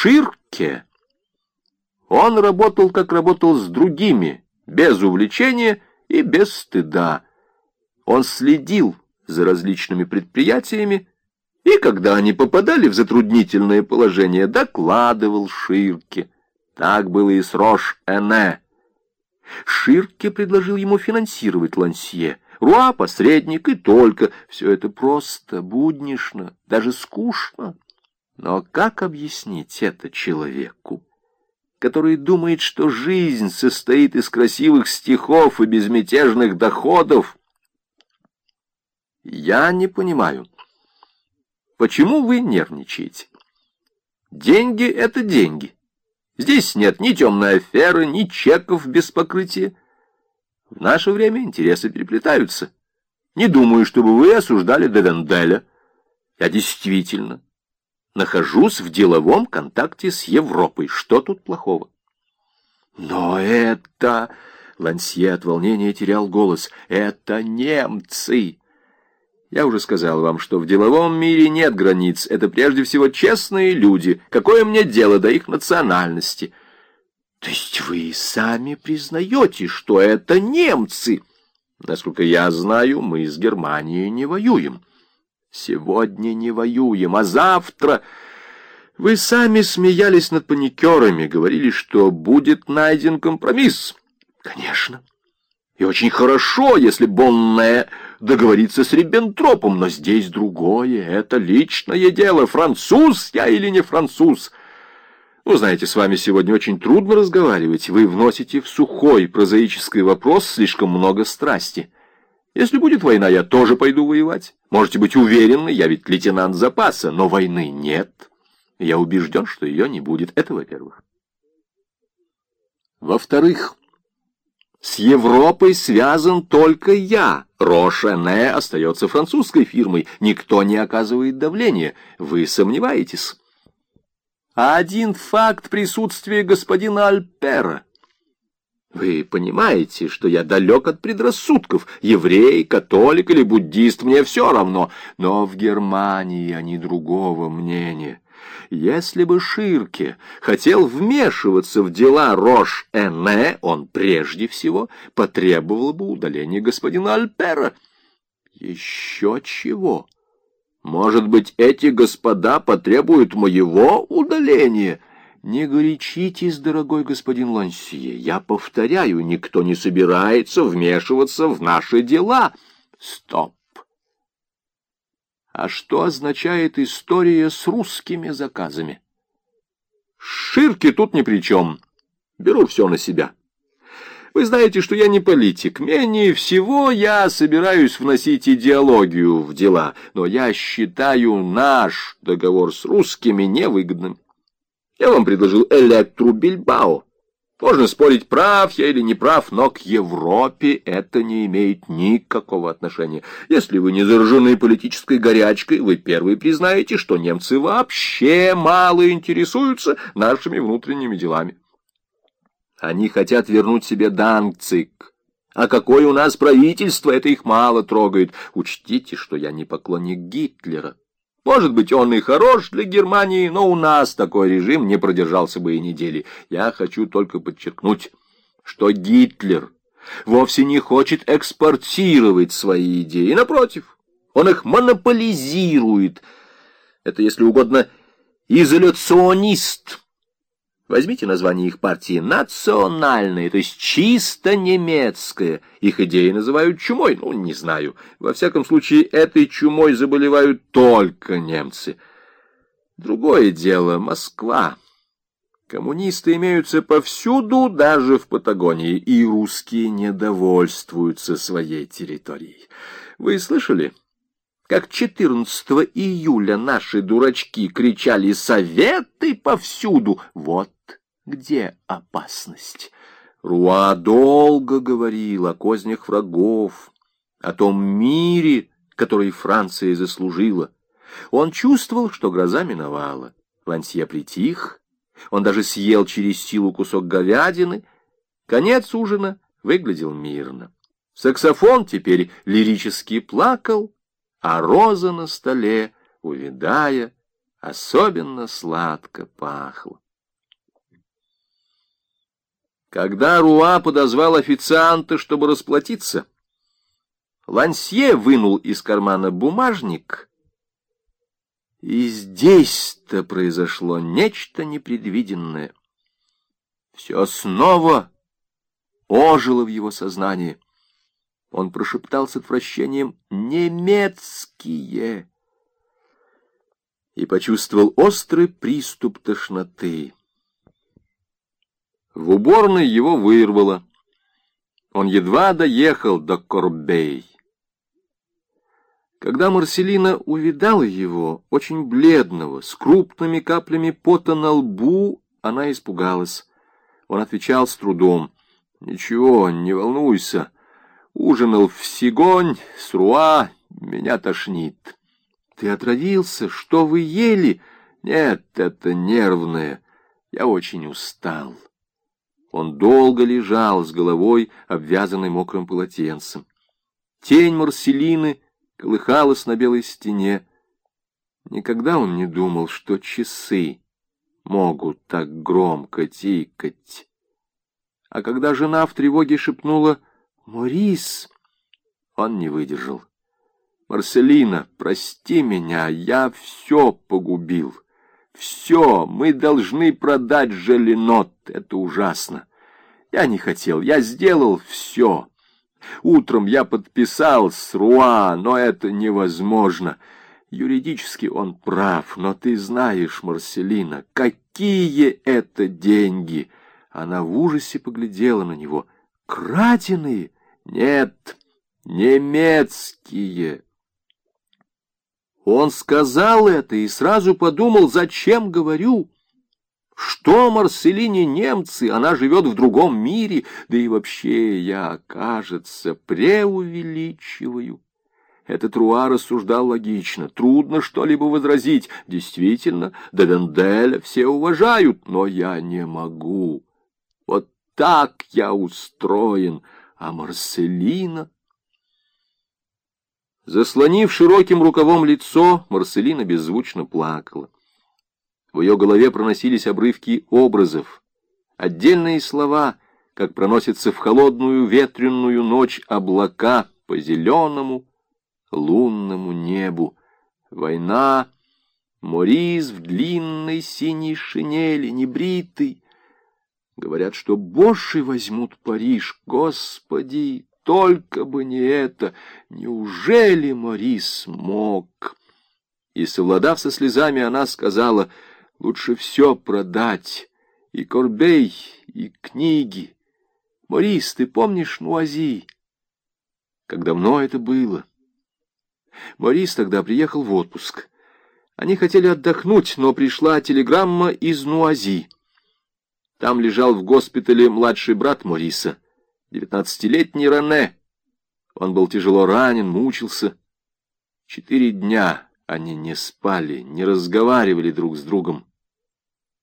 Ширке он работал, как работал с другими, без увлечения и без стыда. Он следил за различными предприятиями, и когда они попадали в затруднительное положение, докладывал Ширке. Так было и с Рош-Эне. Ширке предложил ему финансировать Лансье. Руа — посредник, и только. Все это просто, буднишно, даже скучно. Но как объяснить это человеку, который думает, что жизнь состоит из красивых стихов и безмятежных доходов? Я не понимаю, почему вы нервничаете? Деньги — это деньги. Здесь нет ни темной аферы, ни чеков без покрытия. В наше время интересы переплетаются. Не думаю, чтобы вы осуждали Девенделя. Я действительно нахожусь в деловом контакте с Европой. Что тут плохого? Но это... Лансье от волнения терял голос. Это немцы. Я уже сказал вам, что в деловом мире нет границ. Это прежде всего честные люди. Какое мне дело до их национальности? То есть вы сами признаете, что это немцы? Насколько я знаю, мы с Германией не воюем. Сегодня не воюем, а завтра... Вы сами смеялись над паникерами, говорили, что будет найден компромисс. Конечно. И очень хорошо, если Бонне договорится с Риббентропом, но здесь другое. Это личное дело. Француз я или не француз? Вы знаете, с вами сегодня очень трудно разговаривать. Вы вносите в сухой прозаический вопрос слишком много страсти. Если будет война, я тоже пойду воевать. Можете быть уверены, я ведь лейтенант запаса, но войны нет. Я убежден, что ее не будет. Это во-первых. Во-вторых, с Европой связан только я. Рошене остается французской фирмой. Никто не оказывает давления. Вы сомневаетесь? Один факт присутствия господина Альпера вы понимаете, что я далек от предрассудков. Еврей, католик или буддист, мне все равно. Но в Германии они другого мнения. Если бы Ширке хотел вмешиваться в дела Рош-Эне, он прежде всего потребовал бы удаления господина Альпера. Еще чего? Может быть, эти господа потребуют моего удаления?» Не горячитесь, дорогой господин Лансье. Я повторяю, никто не собирается вмешиваться в наши дела. Стоп. А что означает история с русскими заказами? Ширки тут ни при чем. Беру все на себя. Вы знаете, что я не политик. Менее всего я собираюсь вносить идеологию в дела, но я считаю наш договор с русскими невыгодным. Я вам предложил Электру Бильбао. Можно спорить, прав я или не прав, но к Европе это не имеет никакого отношения. Если вы не заражены политической горячкой, вы первые признаете, что немцы вообще мало интересуются нашими внутренними делами. Они хотят вернуть себе Данцик. А какое у нас правительство, это их мало трогает. Учтите, что я не поклонник Гитлера. Может быть, он и хорош для Германии, но у нас такой режим не продержался бы и недели. Я хочу только подчеркнуть, что Гитлер вовсе не хочет экспортировать свои идеи. Напротив, он их монополизирует. Это, если угодно, изоляционист. Возьмите название их партии «национальная», то есть чисто немецкая. Их идеи называют чумой, ну, не знаю. Во всяком случае, этой чумой заболевают только немцы. Другое дело — Москва. Коммунисты имеются повсюду, даже в Патагонии, и русские недовольствуются своей территорией. Вы слышали? Как 14 июля наши дурачки кричали «Советы повсюду!» Вот где опасность. Руа долго говорил о кознях врагов, о том мире, который Франция заслужила. Он чувствовал, что гроза миновала. Лансье притих, он даже съел через силу кусок говядины. Конец ужина выглядел мирно. Саксофон теперь лирически плакал, а роза на столе, увядая, особенно сладко пахло. Когда Руа подозвал официанта, чтобы расплатиться, Лансье вынул из кармана бумажник, и здесь-то произошло нечто непредвиденное. Все снова ожило в его сознании. Он прошептал с отвращением «немецкие» и почувствовал острый приступ тошноты. В уборной его вырвало. Он едва доехал до Корбей. Когда Марселина увидала его, очень бледного, с крупными каплями пота на лбу, она испугалась. Он отвечал с трудом. «Ничего, не волнуйся. Ужинал в Сигонь, с Руа, меня тошнит». «Ты отравился? Что вы ели?» «Нет, это нервное. Я очень устал». Он долго лежал с головой, обвязанной мокрым полотенцем. Тень Марселины колыхалась на белой стене. Никогда он не думал, что часы могут так громко тикать. А когда жена в тревоге шепнула «Морис», он не выдержал. «Марселина, прости меня, я все погубил. Все, мы должны продать Желенот, это ужасно. Я не хотел, я сделал все». Утром я подписал с Руа, но это невозможно. Юридически он прав, но ты знаешь, Марселина, какие это деньги!» Она в ужасе поглядела на него. «Краденые? Нет, немецкие!» Он сказал это и сразу подумал, зачем говорю. Что Марселине немцы, она живет в другом мире, да и вообще я, кажется, преувеличиваю. Этот Руа рассуждал логично, трудно что-либо возразить. Действительно, Девенделя все уважают, но я не могу. Вот так я устроен, а Марселина... Заслонив широким рукавом лицо, Марселина беззвучно плакала. В ее голове проносились обрывки образов, отдельные слова, как проносятся в холодную ветренную ночь облака по зеленому лунному небу. Война, Морис в длинной синей шинели, небритый. Говорят, что Боши возьмут Париж. Господи, только бы не это! Неужели Морис мог? И, совладав со слезами, она сказала — Лучше все продать, и Корбей, и книги. Морис, ты помнишь Нуази? Как давно это было? Морис тогда приехал в отпуск. Они хотели отдохнуть, но пришла телеграмма из Нуази. Там лежал в госпитале младший брат Мориса, девятнадцатилетний Рене. Он был тяжело ранен, мучился. Четыре дня они не спали, не разговаривали друг с другом.